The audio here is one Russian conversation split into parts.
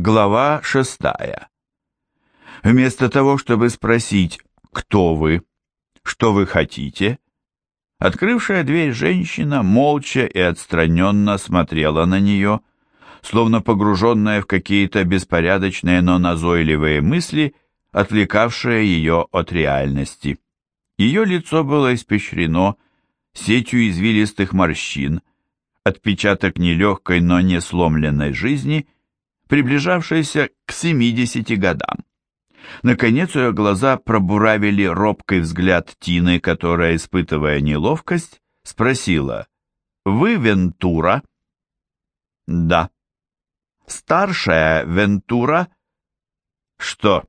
Глава шестая. Вместо того, чтобы спросить «Кто вы?», «Что вы хотите?», открывшая дверь женщина молча и отстраненно смотрела на нее, словно погруженная в какие-то беспорядочные, но назойливые мысли, отвлекавшие ее от реальности. Ее лицо было испещрено сетью извилистых морщин, отпечаток нелегкой, но не сломленной жизни – приближавшаяся к 70 годам. Наконец ее глаза пробуравили робкий взгляд Тины, которая, испытывая неловкость, спросила «Вы Вентура?» «Да». «Старшая Вентура?» «Что,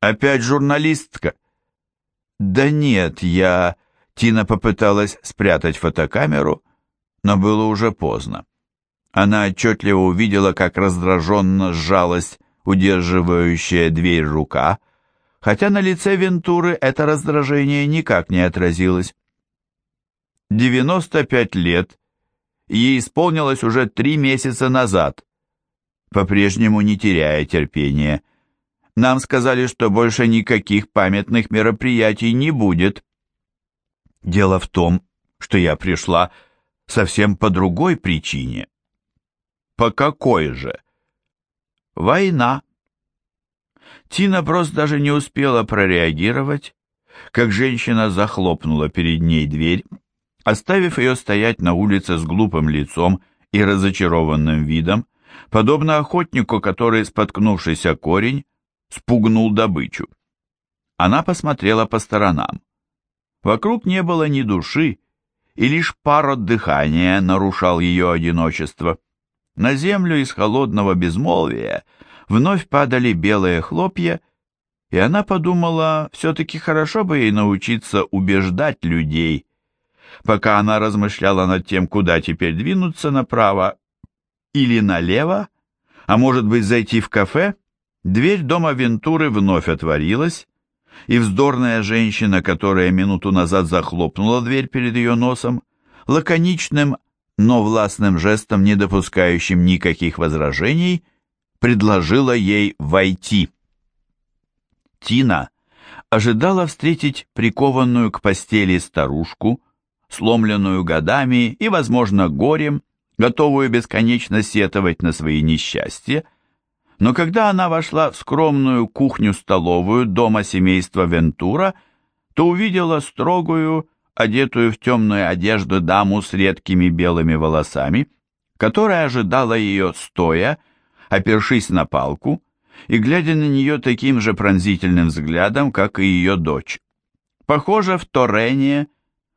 опять журналистка?» «Да нет, я...» Тина попыталась спрятать фотокамеру, но было уже поздно. Она отчетливо увидела, как раздраженно сжалась удерживающая дверь рука, хотя на лице Вентуры это раздражение никак не отразилось. 95 лет, ей исполнилось уже три месяца назад, по-прежнему не теряя терпения. Нам сказали, что больше никаких памятных мероприятий не будет. Дело в том, что я пришла совсем по другой причине. По какой же? Война. Тина просто даже не успела прореагировать, как женщина захлопнула перед ней дверь, оставив ее стоять на улице с глупым лицом и разочарованным видом, подобно охотнику, который, споткнувшись о корень, спугнул добычу. Она посмотрела по сторонам. Вокруг не было ни души, и лишь пар от дыхания нарушал ее одиночество. На землю из холодного безмолвия вновь падали белые хлопья, и она подумала, все-таки хорошо бы ей научиться убеждать людей. Пока она размышляла над тем, куда теперь двинуться направо или налево, а может быть зайти в кафе, дверь дома Вентуры вновь отворилась, и вздорная женщина, которая минуту назад захлопнула дверь перед ее носом, лаконичным но властным жестом, не допускающим никаких возражений, предложила ей войти. Тина ожидала встретить прикованную к постели старушку, сломленную годами и, возможно, горем, готовую бесконечно сетовать на свои несчастья, но когда она вошла в скромную кухню-столовую дома семейства Вентура, то увидела строгую, одетую в темную одежду даму с редкими белыми волосами, которая ожидала ее стоя, опершись на палку, и глядя на нее таким же пронзительным взглядом, как и ее дочь. Похоже, в Торене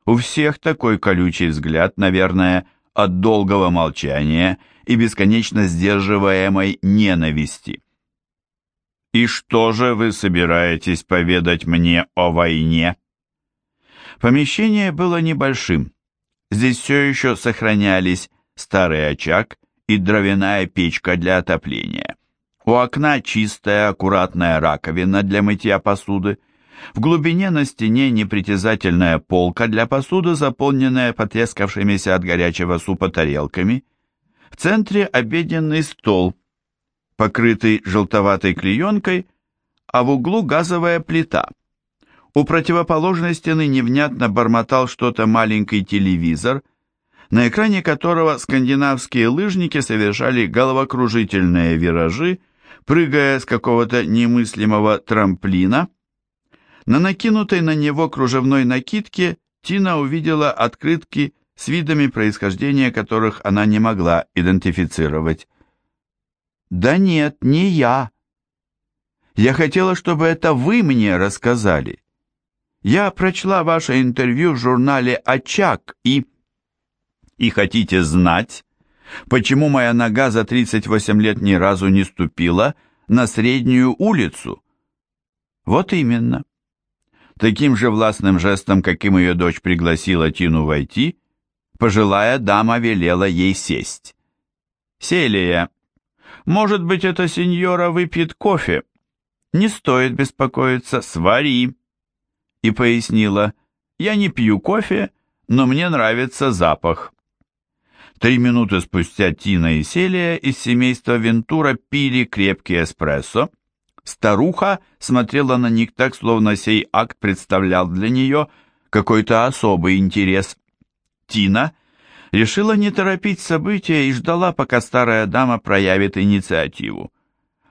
у всех такой колючий взгляд, наверное, от долгого молчания и бесконечно сдерживаемой ненависти. «И что же вы собираетесь поведать мне о войне?» Помещение было небольшим. Здесь все еще сохранялись старый очаг и дровяная печка для отопления. У окна чистая, аккуратная раковина для мытья посуды. В глубине на стене непритязательная полка для посуды, заполненная потрескавшимися от горячего супа тарелками. В центре обеденный стол, покрытый желтоватой клеенкой, а в углу газовая плита – у противоположной стены невнятно бормотал что-то маленький телевизор, на экране которого скандинавские лыжники совершали головокружительные виражи, прыгая с какого-то немыслимого трамплина. На накинутой на него кружевной накидке Тина увидела открытки с видами происхождения которых она не могла идентифицировать. «Да нет, не я. Я хотела, чтобы это вы мне рассказали. Я прочла ваше интервью в журнале «Очаг» и... И хотите знать, почему моя нога за 38 лет ни разу не ступила на среднюю улицу? Вот именно. Таким же властным жестом, каким ее дочь пригласила Тину войти, пожилая дама велела ей сесть. «Селия, может быть, эта сеньора выпьет кофе? Не стоит беспокоиться, свари» и пояснила, «Я не пью кофе, но мне нравится запах». Три минуты спустя Тина и Селия из семейства Вентура пили крепкий эспрессо. Старуха смотрела на них так, словно сей акт представлял для нее какой-то особый интерес. Тина решила не торопить события и ждала, пока старая дама проявит инициативу.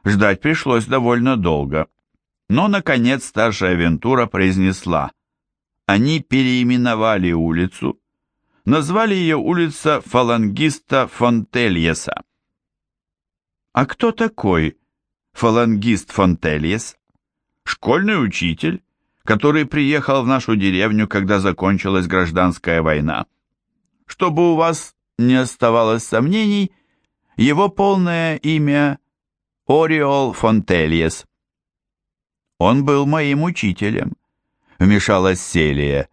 Ждать пришлось довольно долго. Но, наконец, старшая Вентура произнесла. Они переименовали улицу, назвали ее улица фалангиста Фонтельеса. А кто такой фалангист Фонтельес? Школьный учитель, который приехал в нашу деревню, когда закончилась гражданская война. Чтобы у вас не оставалось сомнений, его полное имя Ориол Фонтельес. Он был моим учителем, вмешалась Селия.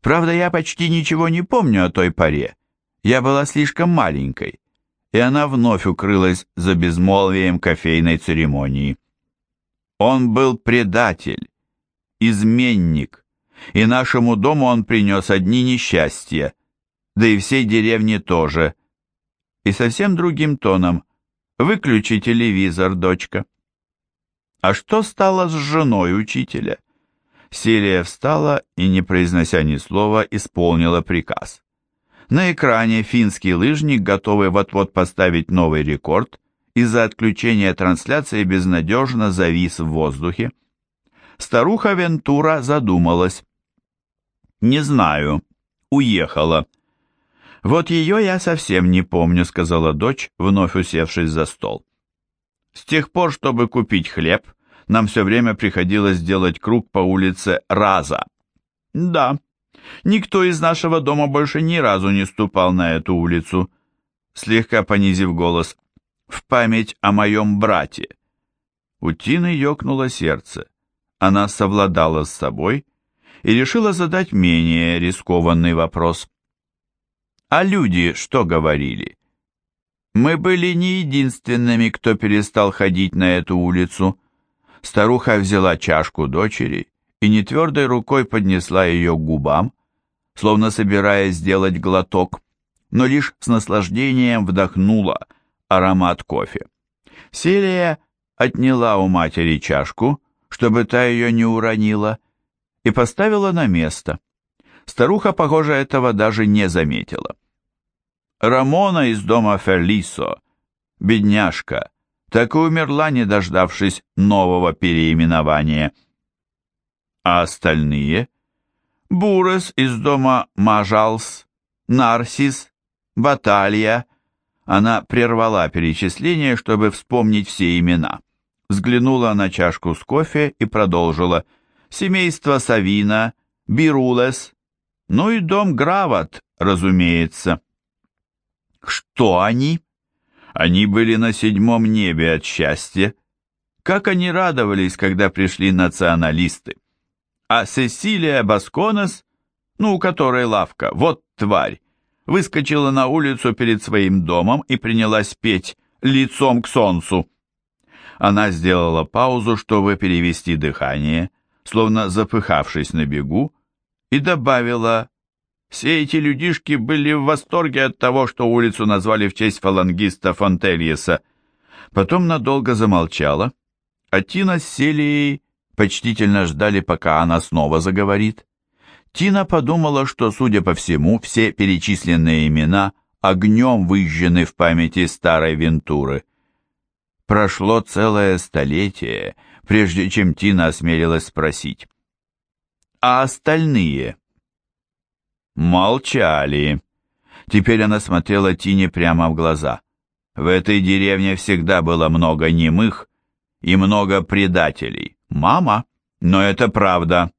Правда, я почти ничего не помню о той поре. Я была слишком маленькой, и она вновь укрылась за безмолвием кофейной церемонии. Он был предатель, изменник, и нашему дому он принес одни несчастья, да и всей деревне тоже. И совсем другим тоном – Выключи телевизор, дочка. А что стало с женой учителя? Селия встала и, не произнося ни слова, исполнила приказ. На экране финский лыжник, готовый вот-вот поставить новый рекорд, из-за отключения трансляции безнадежно завис в воздухе. Старуха Вентура задумалась. «Не знаю. Уехала. «Вот ее я совсем не помню», — сказала дочь, вновь усевшись за стол. «С тех пор, чтобы купить хлеб, нам все время приходилось делать круг по улице Раза». «Да, никто из нашего дома больше ни разу не ступал на эту улицу», слегка понизив голос, «в память о моем брате». У Тины ёкнуло сердце. Она совладала с собой и решила задать менее рискованный вопрос. А люди что говорили? Мы были не единственными, кто перестал ходить на эту улицу. Старуха взяла чашку дочери и нетвердой рукой поднесла ее к губам, словно собираясь сделать глоток, но лишь с наслаждением вдохнула аромат кофе. Селия отняла у матери чашку, чтобы та ее не уронила, и поставила на место. Старуха, похоже, этого даже не заметила. Рамона из дома Ферлисо, бедняжка, так и умерла, не дождавшись нового переименования. А остальные? Бурес из дома Мажалс, Нарсис, Баталия. Она прервала перечисление, чтобы вспомнить все имена. Взглянула на чашку с кофе и продолжила. Семейство Савина, Бирулес, ну и дом Грават, разумеется. Что они? Они были на седьмом небе от счастья. Как они радовались, когда пришли националисты. А Сесилия Басконес, ну, у которой лавка, вот тварь, выскочила на улицу перед своим домом и принялась петь «Лицом к солнцу». Она сделала паузу, чтобы перевести дыхание, словно запыхавшись на бегу, и добавила все эти людишки были в восторге от того, что улицу назвали в честь фалангиста Фонтельеса. Потом надолго замолчала, а Тина с Селией почтительно ждали, пока она снова заговорит. Тина подумала, что, судя по всему, все перечисленные имена огнем выжжены в памяти старой Вентуры. Прошло целое столетие, прежде чем Тина осмелилась спросить. «А остальные?» Молчали. Теперь она смотрела Тине прямо в глаза. В этой деревне всегда было много немых и много предателей. Мама, но это правда.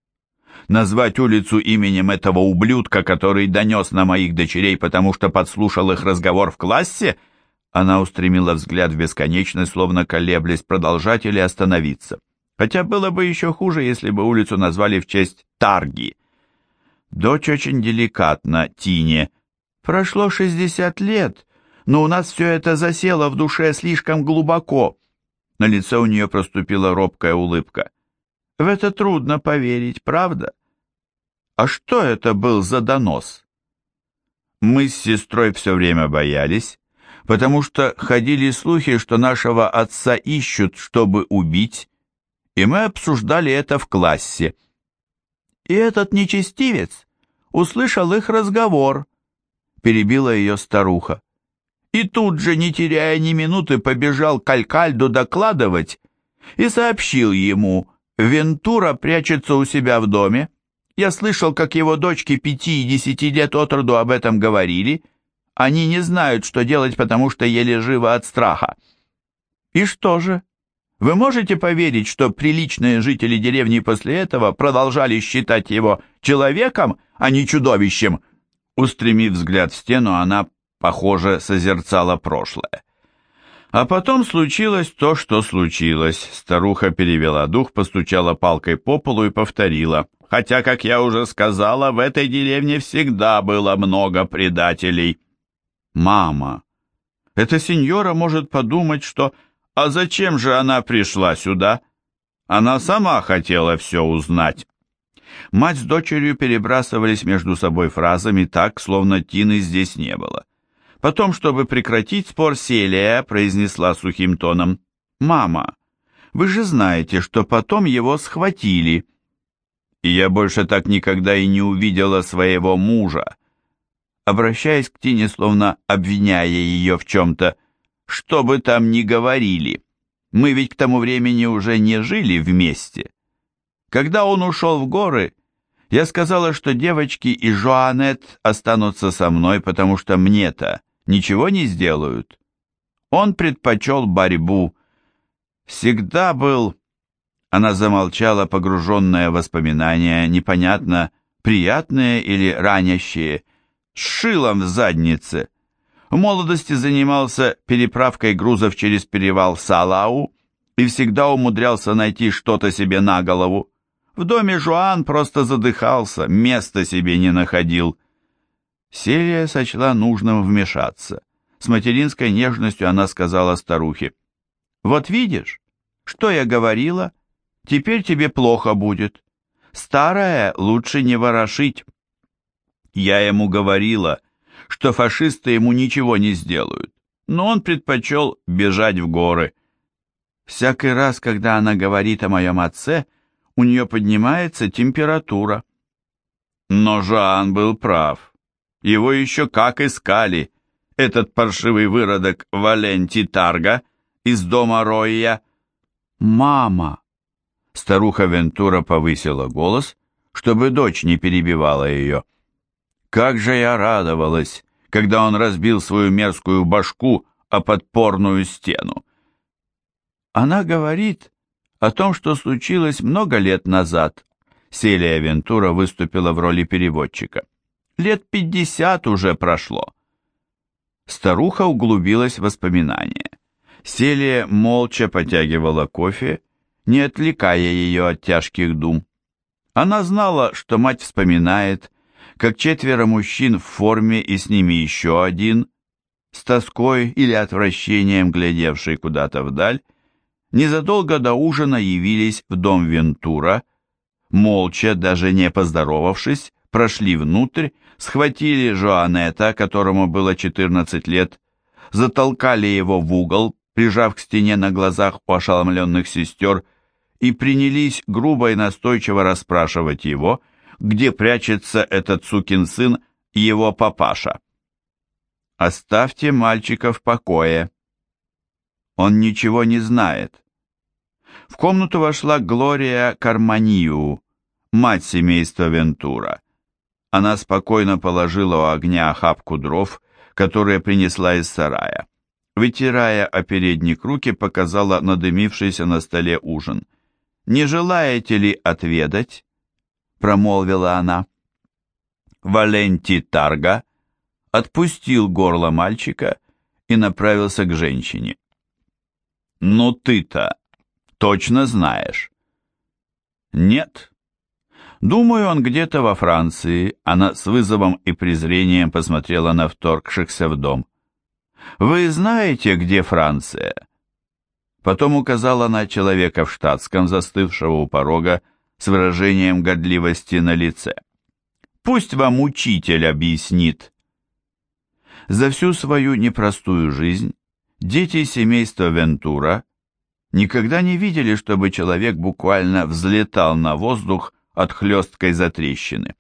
Назвать улицу именем этого ублюдка, который донес на моих дочерей, потому что подслушал их разговор в классе? Она устремила взгляд в бесконечность, словно колеблясь, продолжать или остановиться. Хотя было бы еще хуже, если бы улицу назвали в честь Тарги. Дочь очень деликатна, Тине. Прошло шестьдесят лет, но у нас все это засело в душе слишком глубоко. На лице у нее проступила робкая улыбка. В это трудно поверить, правда? А что это был за донос? Мы с сестрой все время боялись, потому что ходили слухи, что нашего отца ищут, чтобы убить, и мы обсуждали это в классе. И этот нечестивец услышал их разговор, перебила ее старуха. И тут же, не теряя ни минуты, побежал к Алькальду докладывать и сообщил ему, Вентура прячется у себя в доме. Я слышал, как его дочки пяти и десяти лет от роду об этом говорили. Они не знают, что делать, потому что еле живы от страха. И что же? Вы можете поверить, что приличные жители деревни после этого продолжали считать его человеком, а не чудовищем? Устремив взгляд в стену, она, похоже, созерцала прошлое. А потом случилось то, что случилось. Старуха перевела дух, постучала палкой по полу и повторила. Хотя, как я уже сказала, в этой деревне всегда было много предателей. Мама, эта сеньора может подумать, что а зачем же она пришла сюда? Она сама хотела все узнать. Мать с дочерью перебрасывались между собой фразами так, словно Тины здесь не было. Потом, чтобы прекратить спор, Селия произнесла сухим тоном, «Мама, вы же знаете, что потом его схватили». И я больше так никогда и не увидела своего мужа. Обращаясь к Тине, словно обвиняя ее в чем-то, что бы там ни говорили, мы ведь к тому времени уже не жили вместе. Когда он ушел в горы, я сказала, что девочки и Жоанет останутся со мной, потому что мне-то ничего не сделают. Он предпочел борьбу. Всегда был... Она замолчала, погруженная в воспоминания, непонятно, приятные или ранящие, с шилом в заднице. В молодости занимался переправкой грузов через перевал Салау и всегда умудрялся найти что-то себе на голову. В доме Жуан просто задыхался, места себе не находил. Селия сочла нужным вмешаться. С материнской нежностью она сказала старухе, «Вот видишь, что я говорила? Теперь тебе плохо будет. Старое лучше не ворошить». Я ему говорила, что фашисты ему ничего не сделают, но он предпочел бежать в горы. Всякий раз, когда она говорит о моем отце, у нее поднимается температура. Но Жан был прав. Его еще как искали, этот паршивый выродок Валенти Тарга из дома Роя. «Мама!» Старуха Вентура повысила голос, чтобы дочь не перебивала ее. Как же я радовалась, когда он разбил свою мерзкую башку о подпорную стену. Она говорит о том, что случилось много лет назад. Селия Вентура выступила в роли переводчика. Лет пятьдесят уже прошло. Старуха углубилась в воспоминания. Селия молча потягивала кофе, не отвлекая ее от тяжких дум. Она знала, что мать вспоминает, как четверо мужчин в форме и с ними еще один, с тоской или отвращением глядевший куда-то вдаль, незадолго до ужина явились в дом Вентура, молча, даже не поздоровавшись, прошли внутрь, схватили Жоанета, которому было 14 лет, затолкали его в угол, прижав к стене на глазах у ошеломленных сестер, и принялись грубо и настойчиво расспрашивать его – где прячется этот сукин сын, его папаша. Оставьте мальчика в покое. Он ничего не знает. В комнату вошла Глория Карманию, мать семейства Вентура. Она спокойно положила у огня охапку дров, которые принесла из сарая. Вытирая о передник руки, показала надымившийся на столе ужин. «Не желаете ли отведать?» Промолвила она. Валенти Тарга отпустил горло мальчика и направился к женщине. «Ну ты-то точно знаешь?» «Нет». «Думаю, он где-то во Франции». Она с вызовом и презрением посмотрела на вторгшихся в дом. «Вы знаете, где Франция?» Потом указала на человека в штатском, застывшего у порога, с выражением годливости на лице. «Пусть вам учитель объяснит». За всю свою непростую жизнь дети семейства Вентура никогда не видели, чтобы человек буквально взлетал на воздух от хлесткой затрещины.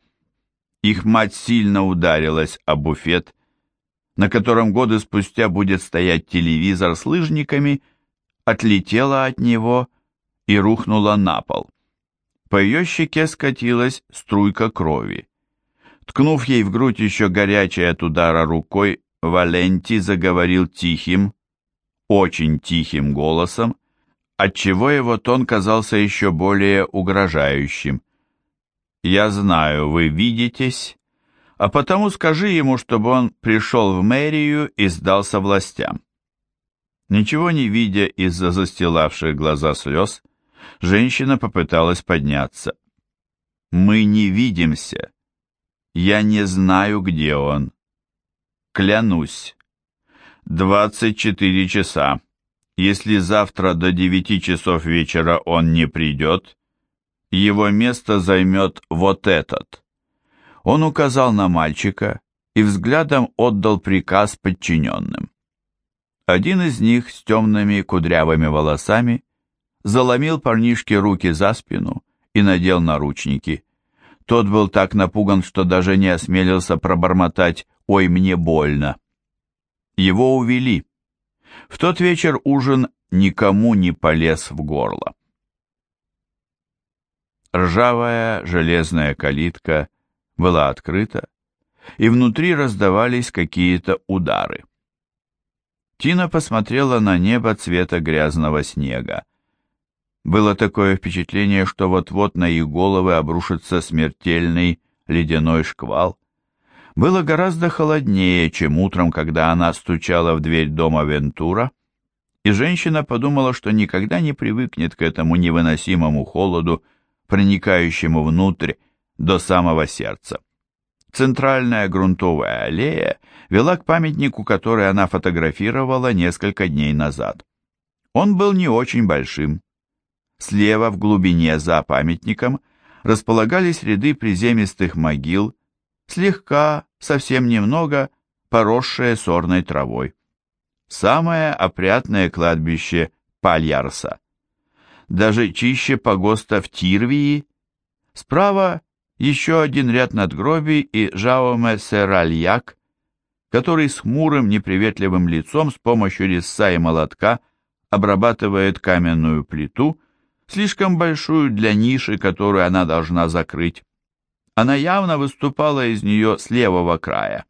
Их мать сильно ударилась о буфет, на котором годы спустя будет стоять телевизор с лыжниками, отлетела от него и рухнула на пол. По ее щеке скатилась струйка крови. Ткнув ей в грудь еще горячей от удара рукой, Валенти заговорил тихим, очень тихим голосом, отчего его тон казался еще более угрожающим. «Я знаю, вы видитесь, а потому скажи ему, чтобы он пришел в мэрию и сдался властям». Ничего не видя из-за застилавших глаза слез, женщина попыталась подняться. «Мы не видимся. Я не знаю, где он. Клянусь. Двадцать четыре часа. Если завтра до девяти часов вечера он не придет, его место займет вот этот». Он указал на мальчика и взглядом отдал приказ подчиненным. Один из них с темными кудрявыми волосами заломил парнишке руки за спину и надел наручники. Тот был так напуган, что даже не осмелился пробормотать «Ой, мне больно». Его увели. В тот вечер ужин никому не полез в горло. Ржавая железная калитка была открыта, и внутри раздавались какие-то удары. Тина посмотрела на небо цвета грязного снега. Было такое впечатление, что вот-вот на их головы обрушится смертельный ледяной шквал. Было гораздо холоднее, чем утром, когда она стучала в дверь дома Вентура, и женщина подумала, что никогда не привыкнет к этому невыносимому холоду, проникающему внутрь до самого сердца. Центральная грунтовая аллея вела к памятнику, который она фотографировала несколько дней назад. Он был не очень большим. Слева в глубине за памятником располагались ряды приземистых могил, слегка, совсем немного, поросшие сорной травой. Самое опрятное кладбище Пальярса. Даже чище погоста в Тирвии. Справа еще один ряд надгробий и Жауме Серальяк, который с хмурым неприветливым лицом с помощью резца и молотка обрабатывает каменную плиту, слишком большую для ниши, которую она должна закрыть. Она явно выступала из нее с левого края.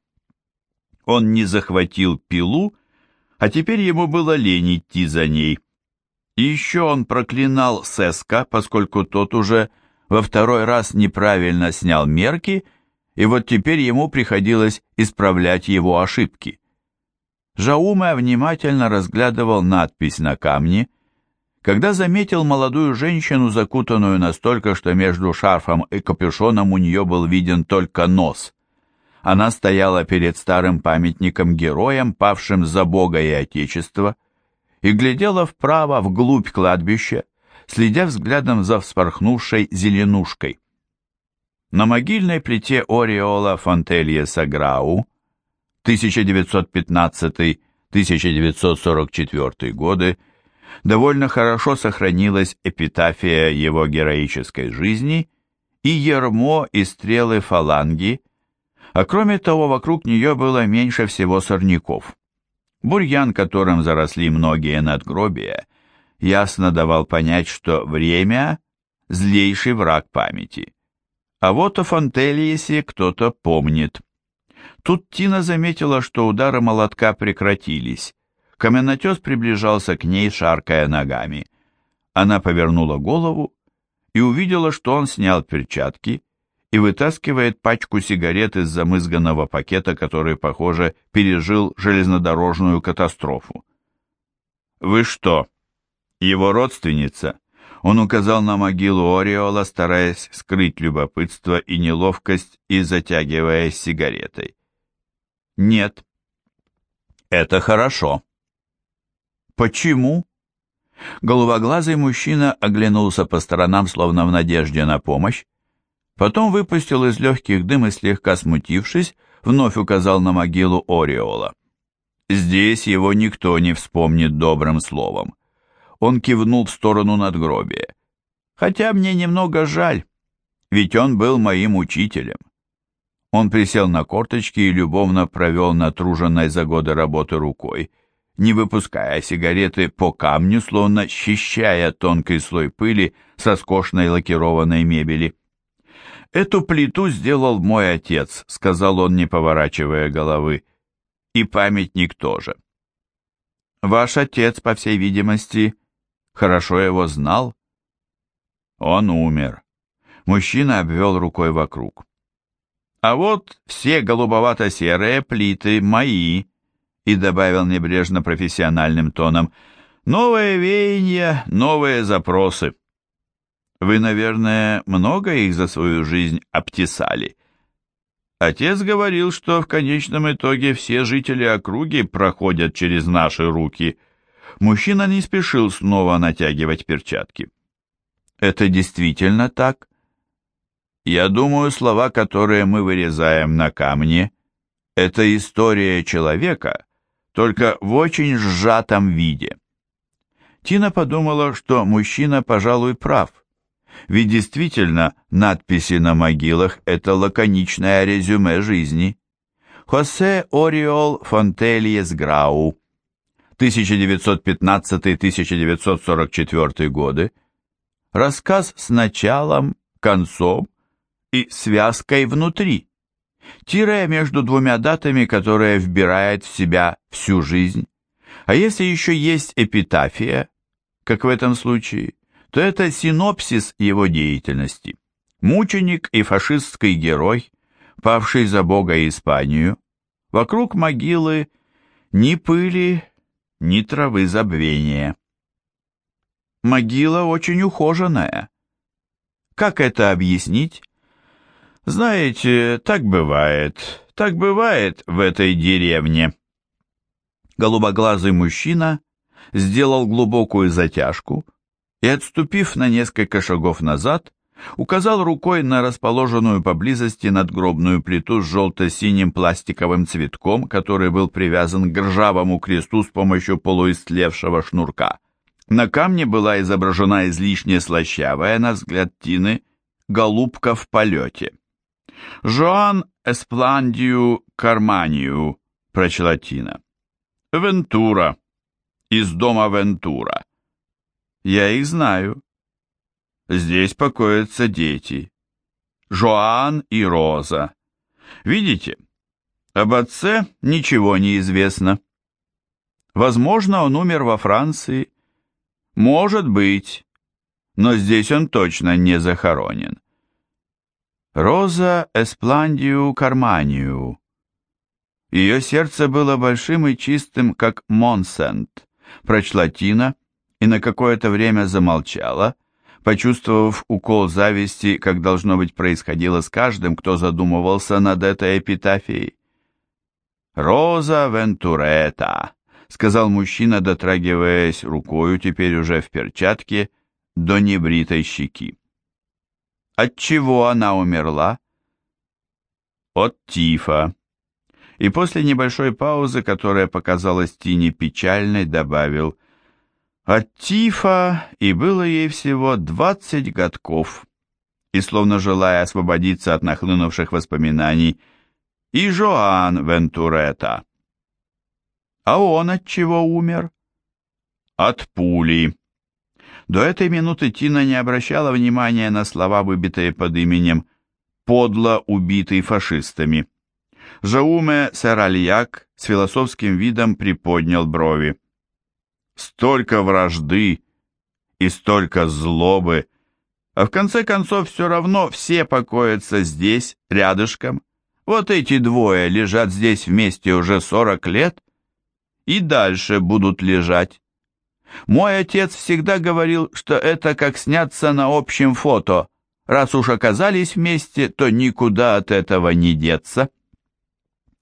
Он не захватил пилу, а теперь ему было лень идти за ней. И еще он проклинал Сеска, поскольку тот уже во второй раз неправильно снял мерки, и вот теперь ему приходилось исправлять его ошибки. Жауме внимательно разглядывал надпись на камне, когда заметил молодую женщину, закутанную настолько, что между шарфом и капюшоном у нее был виден только нос. Она стояла перед старым памятником героям, павшим за Бога и Отечество, и глядела вправо, вглубь кладбища, следя взглядом за вспорхнувшей зеленушкой. На могильной плите Ореола Фонтелье Саграу 1915-1944 годы довольно хорошо сохранилась эпитафия его героической жизни и ермо и стрелы фаланги, а кроме того вокруг нее было меньше всего сорняков. Бурьян, которым заросли многие надгробия, ясно давал понять, что время – злейший враг памяти. А вот о Фонтельесе кто-то помнит. Тут Тина заметила, что удары молотка прекратились. Каменотес приближался к ней, шаркая ногами. Она повернула голову и увидела, что он снял перчатки и вытаскивает пачку сигарет из замызганного пакета, который, похоже, пережил железнодорожную катастрофу. «Вы что, его родственница, он указал на могилу Ореола, стараясь скрыть любопытство и неловкость и затягиваясь сигаретой. «Нет». «Это хорошо». «Почему?» Голубоглазый мужчина оглянулся по сторонам, словно в надежде на помощь. Потом выпустил из легких дым и, слегка смутившись, вновь указал на могилу Ореола. Здесь его никто не вспомнит добрым словом. Он кивнул в сторону надгробия. Хотя мне немного жаль, ведь он был моим учителем. Он присел на корточки и любовно провел натруженной за годы работы рукой, не выпуская сигареты по камню, словно счищая тонкий слой пыли со роскошной лакированной мебели. «Эту плиту сделал мой отец», — сказал он, не поворачивая головы, — «и памятник тоже». «Ваш отец, по всей видимости, хорошо его знал?» «Он умер». Мужчина обвел рукой вокруг. «А вот все голубовато-серые плиты мои», и добавил небрежно профессиональным тоном, «новые веяния, новые запросы». Вы, наверное, много их за свою жизнь обтесали. Отец говорил, что в конечном итоге все жители округи проходят через наши руки. Мужчина не спешил снова натягивать перчатки. Это действительно так? Я думаю, слова, которые мы вырезаем на камне, это история человека, только в очень сжатом виде. Тина подумала, что мужчина, пожалуй, прав. Ведь действительно, надписи на могилах – это лаконичное резюме жизни. Хосе Ориол Фонтельес Грау, 1915-1944 годы, рассказ с началом, концом и связкой внутри, тире между двумя датами, которая вбирает в себя всю жизнь. А если еще есть эпитафия, как в этом случае – то это синопсис его деятельности. Мученик и фашистский герой, павший за Бога и Испанию, вокруг могилы ни пыли, ни травы забвения. Могила очень ухоженная. Как это объяснить? Знаете, так бывает, так бывает в этой деревне. Голубоглазый мужчина сделал глубокую затяжку, и, отступив на несколько шагов назад, указал рукой на расположенную поблизости надгробную плиту с желто-синим пластиковым цветком, который был привязан к ржавому кресту с помощью полуистлевшего шнурка. На камне была изображена излишне слащавая, на взгляд Тины, голубка в полете. «Жоан Эспландию Карманию», — прочла Тина. «Вентура. Из дома Вентура. Я их знаю. Здесь покоятся дети. Жоан и Роза. Видите, об отце ничего не известно. Возможно, он умер во Франции. Может быть, но здесь он точно не захоронен. Роза Эспландию Карманию. Ее сердце было большим и чистым, как Монсент, прочла Тина, и на какое-то время замолчала, почувствовав укол зависти, как должно быть происходило с каждым, кто задумывался над этой эпитафией. «Роза Вентурета», — сказал мужчина, дотрагиваясь рукою, теперь уже в перчатке, до небритой щеки. От чего она умерла? От тифа. И после небольшой паузы, которая показалась Тине печальной, добавил от тифа и было ей всего двадцать годков, и, словно желая освободиться от нахлынувших воспоминаний, и Жоан Вентурета. А он от чего умер? От пули. До этой минуты Тина не обращала внимания на слова, выбитые под именем «подло убитый фашистами». Жауме Саральяк с философским видом приподнял брови столько вражды и столько злобы, а в конце концов все равно все покоятся здесь, рядышком. Вот эти двое лежат здесь вместе уже сорок лет и дальше будут лежать. Мой отец всегда говорил, что это как сняться на общем фото. Раз уж оказались вместе, то никуда от этого не деться.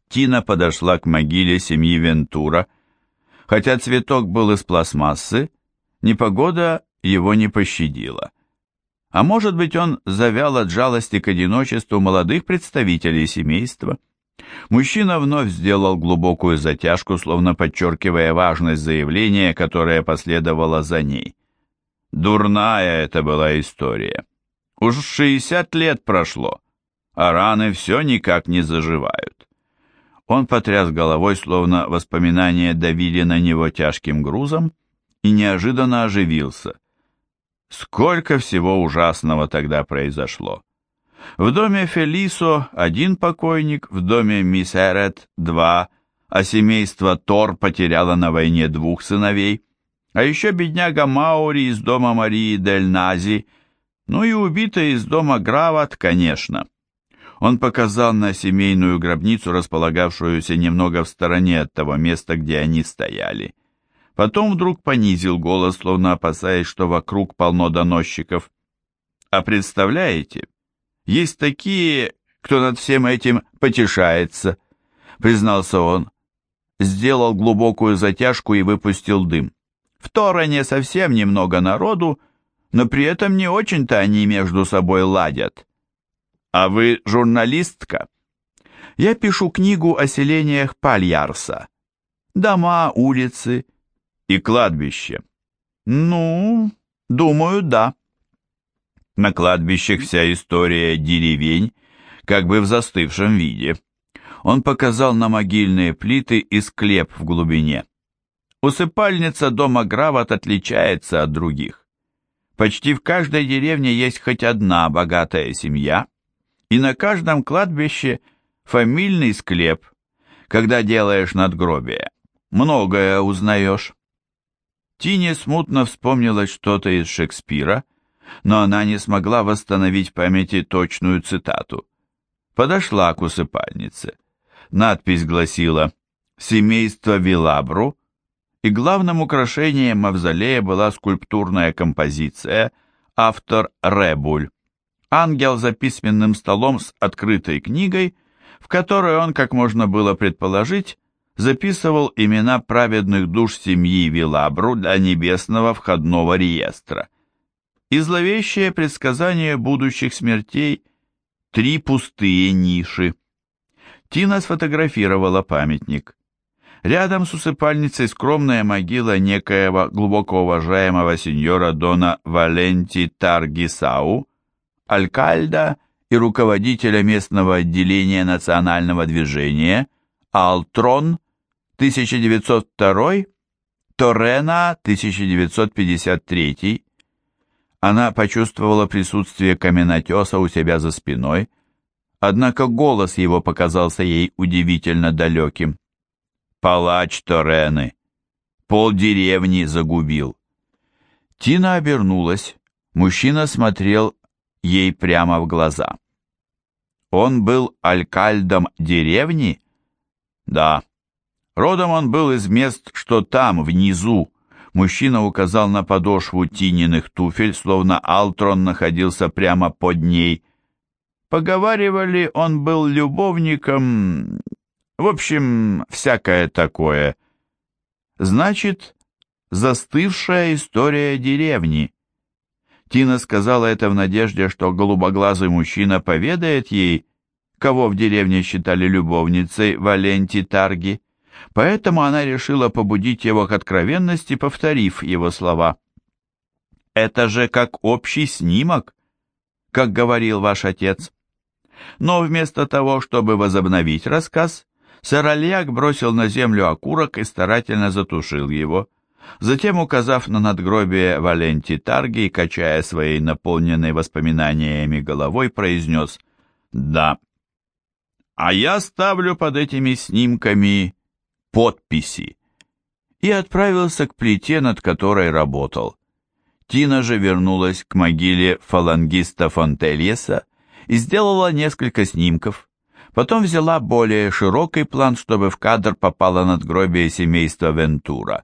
Тина подошла к могиле семьи Вентура, Хотя цветок был из пластмассы, непогода его не пощадила. А может быть, он завял от жалости к одиночеству молодых представителей семейства. Мужчина вновь сделал глубокую затяжку, словно подчеркивая важность заявления, которое последовало за ней. Дурная это была история. Уж шестьдесят лет прошло, а раны все никак не заживают. Он потряс головой, словно воспоминания давили на него тяжким грузом, и неожиданно оживился. Сколько всего ужасного тогда произошло. В доме Фелисо один покойник, в доме мисс Эрет два, а семейство Тор потеряло на войне двух сыновей, а еще бедняга Маури из дома Марии Дель Нази, ну и убитый из дома Грават, конечно. Он показал на семейную гробницу, располагавшуюся немного в стороне от того места, где они стояли. Потом вдруг понизил голос, словно опасаясь, что вокруг полно доносчиков. «А представляете, есть такие, кто над всем этим потешается», — признался он. Сделал глубокую затяжку и выпустил дым. В Тороне совсем немного народу, но при этом не очень-то они между собой ладят. А вы журналистка? Я пишу книгу о селениях Пальярса. Дома, улицы, и кладбище. Ну, думаю, да. На кладбищах вся история деревень, как бы в застывшем виде. Он показал на могильные плиты и склеп в глубине. Усыпальница дома Грават отличается от других. Почти в каждой деревне есть хоть одна богатая семья, и на каждом кладбище фамильный склеп. Когда делаешь надгробие, многое узнаешь. Тине смутно вспомнилось что-то из Шекспира, но она не смогла восстановить в памяти точную цитату. Подошла к усыпальнице. Надпись гласила «Семейство Вилабру», и главным украшением мавзолея была скульптурная композиция автор Ребуль. Ангел за письменным столом с открытой книгой, в которой он, как можно было предположить, записывал имена праведных душ семьи Вилабру для небесного входного реестра. И зловещее предсказание будущих смертей – три пустые ниши. Тина сфотографировала памятник. Рядом с усыпальницей скромная могила некоего глубоко уважаемого сеньора Дона Валенти Таргисау, алькальда и руководителя местного отделения национального движения Алтрон 1902, Торрена 1953. Она почувствовала присутствие каменотеса у себя за спиной, однако голос его показался ей удивительно далеким. «Палач Торены! Пол деревни загубил!» Тина обернулась. Мужчина смотрел ей прямо в глаза. «Он был алькальдом деревни?» «Да». Родом он был из мест, что там, внизу. Мужчина указал на подошву Тининых туфель, словно Алтрон находился прямо под ней. Поговаривали, он был любовником... В общем, всякое такое. Значит, застывшая история деревни. Тина сказала это в надежде, что голубоглазый мужчина поведает ей, кого в деревне считали любовницей Валенти Тарги. Поэтому она решила побудить его к откровенности, повторив его слова. «Это же как общий снимок, как говорил ваш отец». Но вместо того, чтобы возобновить рассказ, сэр Альяк бросил на землю окурок и старательно затушил его. Затем, указав на надгробие Валенти Тарги и качая своей наполненной воспоминаниями головой, произнес «Да». «А я ставлю под этими снимками подписи и отправился к плите, над которой работал. Тина же вернулась к могиле фалангиста Фонтельеса и сделала несколько снимков. Потом взяла более широкий план, чтобы в кадр попало надгробие семейства Вентура.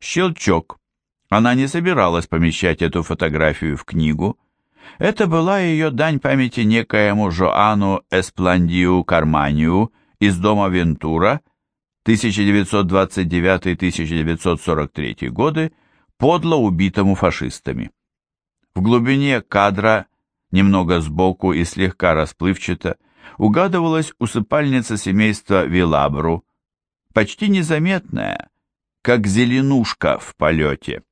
Щелчок. Она не собиралась помещать эту фотографию в книгу. Это была ее дань памяти некоему Жоану Эспландию Карманию из дома Вентура – 1929-1943 годы, подло убитому фашистами. В глубине кадра, немного сбоку и слегка расплывчато, угадывалась усыпальница семейства Вилабру, почти незаметная, как зеленушка в полете.